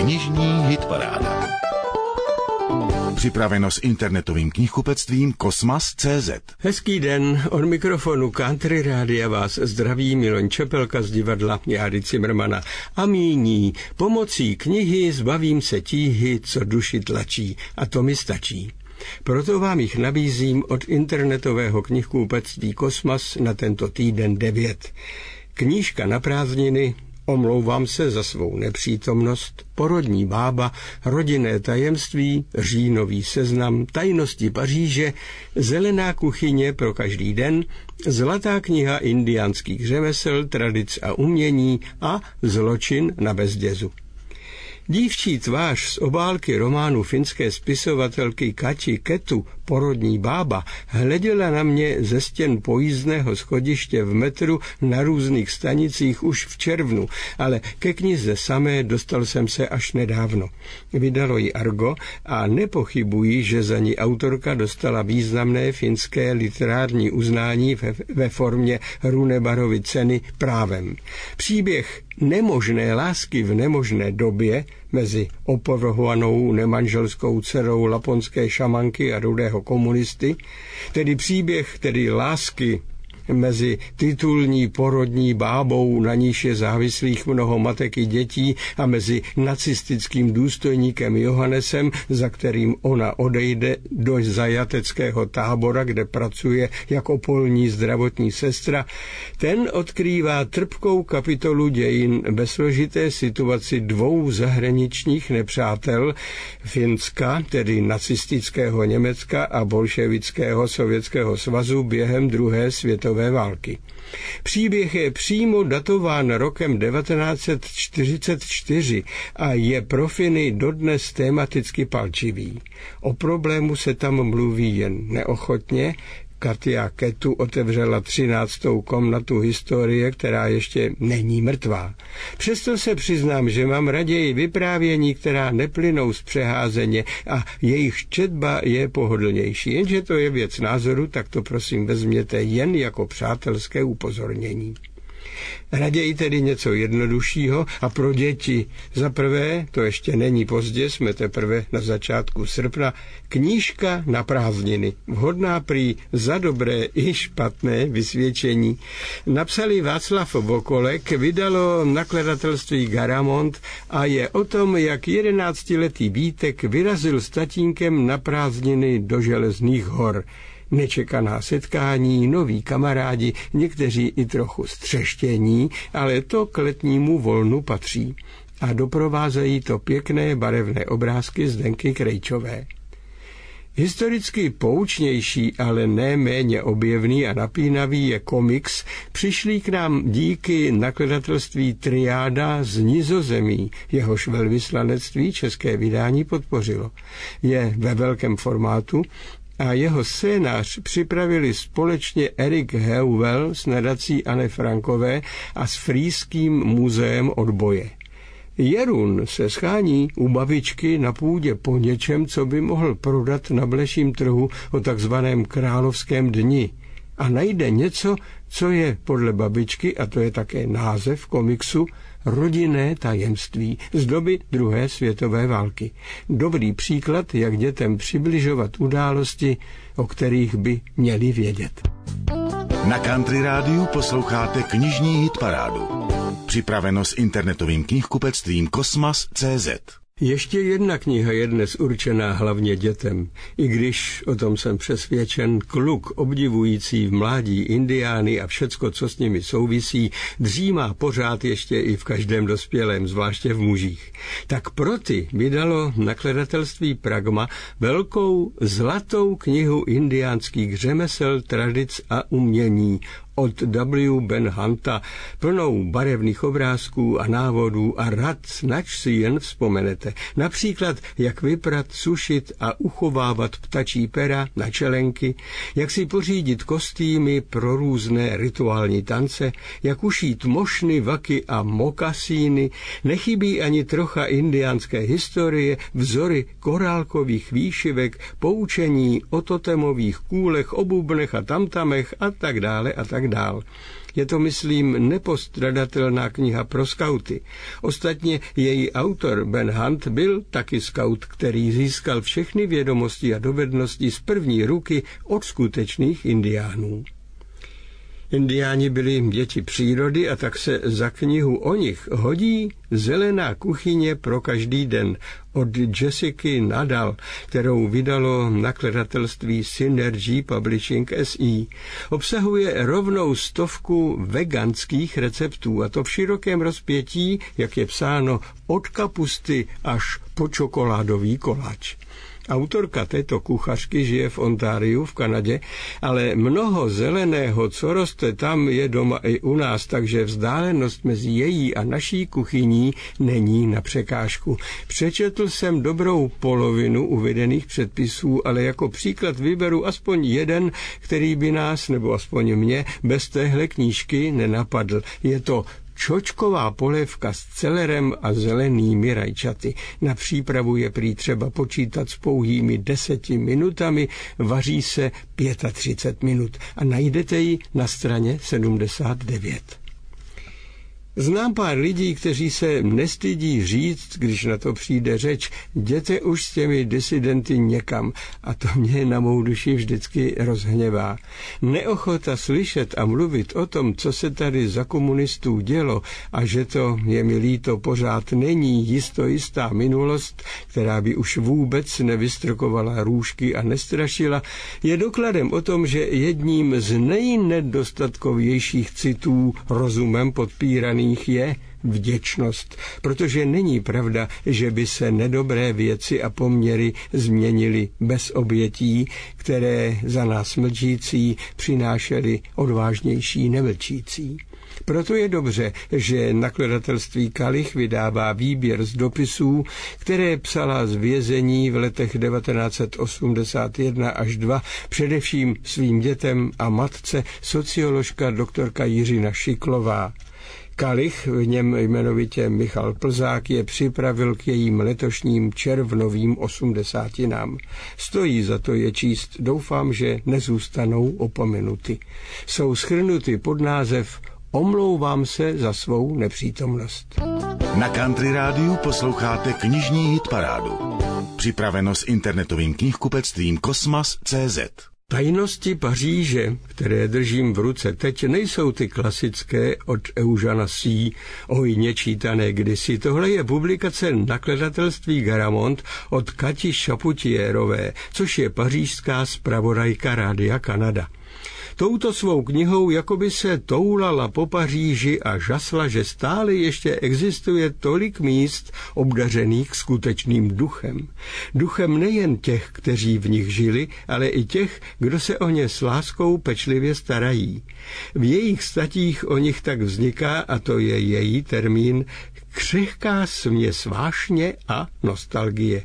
Knižní hitparáda. Připraveno s internetovým knihkupectvím Kosmas.cz. Hezký den, od mikrofonu Country Rádia vás zdraví Miloň Čepelka z divadla Járy Cimrmana a míní. Pomocí knihy zbavím se tíhy, co duši tlačí a to mi stačí. Proto vám jich nabízím od internetového knihkupectví Kosmas na tento týden 9. Knížka na prázdniny Omlouvám se za svou nepřítomnost, porodní bába, rodinné tajemství, říjnový seznam, tajnosti Paříže, zelená kuchyně pro každý den, zlatá kniha indiánských řemesel, tradic a umění a zločin na bezdězu. Dívčí tvář z obálky románu finské spisovatelky Kati Ketu Porodní bába hleděla na mě ze stěn pojízdného schodiště v metru na různých stanicích už v červnu, ale ke knize samé dostal jsem se až nedávno. Vydalo ji Argo a nepochybuji, že za ní autorka dostala významné finské literární uznání ve, ve formě Runebarovy ceny právem. Příběh nemožné lásky v nemožné době mezi opovrhovanou nemanželskou dcerou laponské šamanky a rudého komunisty, tedy příběh tedy lásky mezi titulní porodní bábou, na níž je závislých mnoho matek i dětí, a mezi nacistickým důstojníkem Johannesem, za kterým ona odejde do zajateckého tábora, kde pracuje jako polní zdravotní sestra, ten odkrývá trpkou kapitolu dějin ve složité situaci dvou zahraničních nepřátel, Finska, tedy nacistického Německa a bolševického sovětského svazu během druhé světové světové války. Příběh je přímo datován rokem 1944 a je pro Finy dodnes tematicky palčivý. O problému se tam mluví jen neochotně, Katia Ketu otevřela třináctou komnatu historie, která ještě není mrtvá. Přesto se přiznám, že mám raději vyprávění, která neplynou z přeházeně a jejich četba je pohodlnější. Jenže to je věc názoru, tak to prosím vezměte jen jako přátelské upozornění. Raději tedy něco jednoduššího a pro děti. Za prvé, to ještě není pozdě, jsme teprve na začátku srpna, knížka na prázdniny, vhodná prý za dobré i špatné vysvědčení. Napsali Václav Vokolek, vydalo nakladatelství Garamond a je o tom, jak jedenáctiletý Vítek vyrazil s tatínkem na prázdniny do Železných hor nečekaná setkání, noví kamarádi, někteří i trochu střeštění, ale to k letnímu volnu patří. A doprovázejí to pěkné barevné obrázky Zdenky Krejčové. Historicky poučnější, ale ne méně objevný a napínavý je komiks, přišlý k nám díky nakladatelství Triáda z Nizozemí, jehož velvyslanectví české vydání podpořilo. Je ve velkém formátu a jeho scénář připravili společně Erik Heuvel s nadací Anne Frankové a s Frýským muzeem odboje. Jerun se schání u babičky na půdě po něčem, co by mohl prodat na bleším trhu o takzvaném královském dni a najde něco, co je podle babičky, a to je také název komiksu, rodinné tajemství z doby druhé světové války. Dobrý příklad, jak dětem přibližovat události, o kterých by měli vědět. Na Country Rádiu posloucháte knižní hitparádu. Připraveno s internetovým knihkupectvím Kosmas.cz. Ještě jedna kniha je dnes určená hlavně dětem, i když, o tom jsem přesvědčen, kluk obdivující v mládí indiány a všecko, co s nimi souvisí, dřímá pořád ještě i v každém dospělém, zvláště v mužích. Tak pro ty vydalo nakladatelství Pragma velkou zlatou knihu indiánských řemesel, tradic a umění od W. Ben Hunta, plnou barevných obrázků a návodů a rad, nač si jen vzpomenete. Například, jak vyprat, sušit a uchovávat ptačí pera na čelenky, jak si pořídit kostýmy pro různé rituální tance, jak ušít mošny, vaky a mokasíny, nechybí ani trocha indiánské historie, vzory korálkových výšivek, poučení o totemových kůlech, obubnech a tamtamech a tak dále a tak dál. Je to, myslím, nepostradatelná kniha pro skauty. Ostatně její autor Ben Hunt byl taky skaut, který získal všechny vědomosti a dovednosti z první ruky od skutečných indiánů. Indiáni byli děti přírody a tak se za knihu o nich hodí Zelená kuchyně pro každý den od Jessica Nadal, kterou vydalo nakladatelství Synergy Publishing SE. Obsahuje rovnou stovku veganských receptů a to v širokém rozpětí, jak je psáno, od kapusty až po čokoládový koláč. Autorka této kuchařky žije v Ontáriu v Kanadě, ale mnoho zeleného, co roste tam, je doma i u nás, takže vzdálenost mezi její a naší kuchyní není na překážku. Přečetl jsem dobrou polovinu uvedených předpisů, ale jako příklad vyberu aspoň jeden, který by nás, nebo aspoň mě, bez téhle knížky nenapadl. Je to Čočková polévka s celerem a zelenými rajčaty. Na přípravu je prý třeba počítat s pouhými deseti minutami, vaří se 35 minut a najdete ji na straně 79. Znám pár lidí, kteří se nestydí říct, když na to přijde řeč, jděte už s těmi disidenty někam a to mě na mou duši vždycky rozhněvá. Neochota slyšet a mluvit o tom, co se tady za komunistů dělo a že to, je mi líto, pořád není jisto jistá minulost, která by už vůbec nevystrkovala růžky a nestrašila, je dokladem o tom, že jedním z nejnedostatkovějších citů rozumem podpíraný nich je vděčnost, protože není pravda, že by se nedobré věci a poměry změnily bez obětí, které za nás mlčící přinášely odvážnější nemlčící. Proto je dobře, že nakladatelství Kalich vydává výběr z dopisů, které psala z vězení v letech 1981 až 2 především svým dětem a matce socioložka doktorka Jiřina Šiklová. Kalich, v něm jmenovitě Michal Plzák, je připravil k jejím letošním červnovým osmdesátinám. Stojí za to je číst, doufám, že nezůstanou opomenuty. Jsou schrnuty pod název Omlouvám se za svou nepřítomnost. Na Country Rádiu posloucháte knižní hitparádu. Připraveno s internetovým knihkupectvím Kosmas.cz. Tajnosti Paříže, které držím v ruce teď, nejsou ty klasické od Eugena C. hojně čítané kdysi. Tohle je publikace nakladatelství Garamond od Kati Šaputierové, což je pařížská zpravodajka Rádia Kanada. Touto svou knihou jakoby se toulala po Paříži a žasla, že stále ještě existuje tolik míst obdařených skutečným duchem. Duchem nejen těch, kteří v nich žili, ale i těch, kdo se o ně s láskou pečlivě starají. V jejich statích o nich tak vzniká, a to je její termín, křehká směs vášně a nostalgie.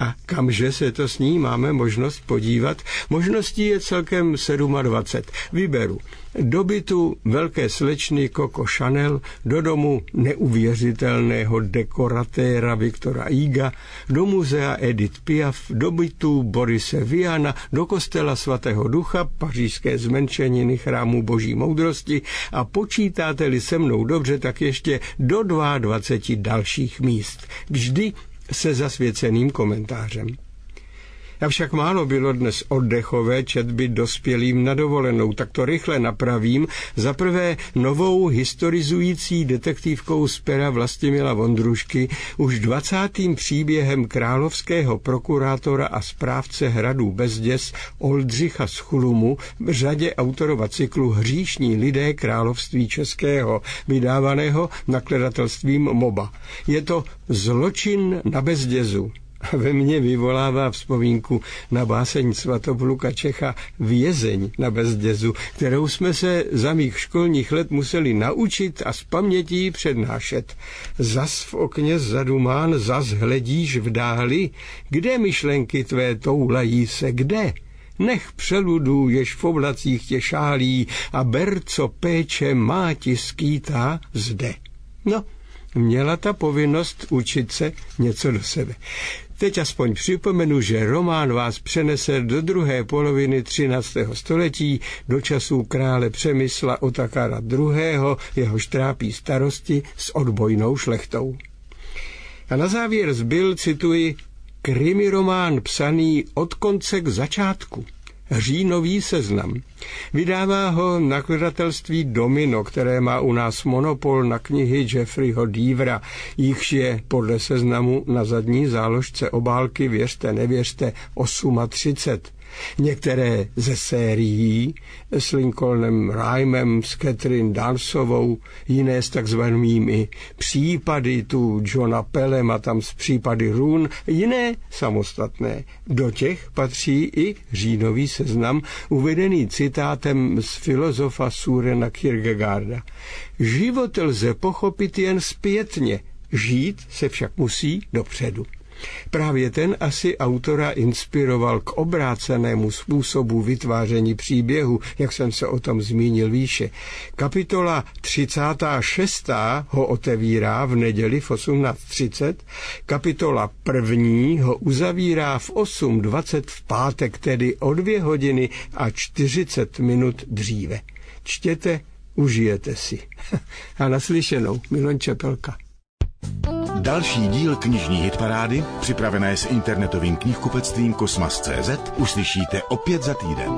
A kamže se to s ní máme možnost podívat? Možností je celkem 27. Vyberu do bytu velké slečny Coco Chanel, do domu neuvěřitelného dekoratéra Viktora Iga, do muzea Edith Piaf, do bytu Borise Viana, do kostela svatého ducha, pařížské zmenšeniny chrámu boží moudrosti a počítáte-li se mnou dobře, tak ještě do 22 dalších míst. Vždy se zasvěceným komentářem. Avšak málo bylo dnes oddechové četby dospělým na dovolenou, tak to rychle napravím. Za prvé novou historizující detektivkou z pera Vlastimila Vondrušky už 20. příběhem královského prokurátora a správce hradů Bezděs Oldřicha z Chulumu v řadě autorova cyklu Hříšní lidé království českého, vydávaného nakladatelstvím MOBA. Je to Zločin na Bezdězu ve mně vyvolává vzpomínku na báseň Svatopluka Čecha Vězeň na Bezdězu, kterou jsme se za mých školních let museli naučit a z pamětí přednášet. Zas v okně zadumán, zas hledíš v dáli, kde myšlenky tvé toulají se, kde? Nech přeludu, jež v oblacích tě šálí a ber, co péče má ti skýtá zde. No, měla ta povinnost učit se něco do sebe. Teď aspoň připomenu, že román vás přenese do druhé poloviny 13. století, do časů krále Přemysla Otakara II., jehož trápí starosti s odbojnou šlechtou. A na závěr zbyl, cituji, krimi román psaný od konce k začátku – říjnový seznam. Vydává ho nakladatelství Domino, které má u nás monopol na knihy Jeffreyho Deavera, jichž je podle seznamu na zadní záložce obálky, věřte, nevěřte, 38. Některé ze sérií s Lincolnem Rhymem, s Catherine Dansovou, jiné s takzvanými případy tu Johna Pelema, tam z případy Run, jiné samostatné. Do těch patří i říjnový seznam, uvedený citátem z filozofa Surena Kierkegaarda. Život lze pochopit jen zpětně, žít se však musí dopředu. Právě ten asi autora inspiroval k obrácenému způsobu vytváření příběhu, jak jsem se o tom zmínil výše. Kapitola 36. ho otevírá v neděli v 18.30, kapitola první ho uzavírá v 8.20 v pátek, tedy o dvě hodiny a 40 minut dříve. Čtěte, užijete si. a naslyšenou, Milon Čepelka. Další díl knižní hitparády, připravené s internetovým knihkupectvím Kosmas.cz, uslyšíte opět za týden.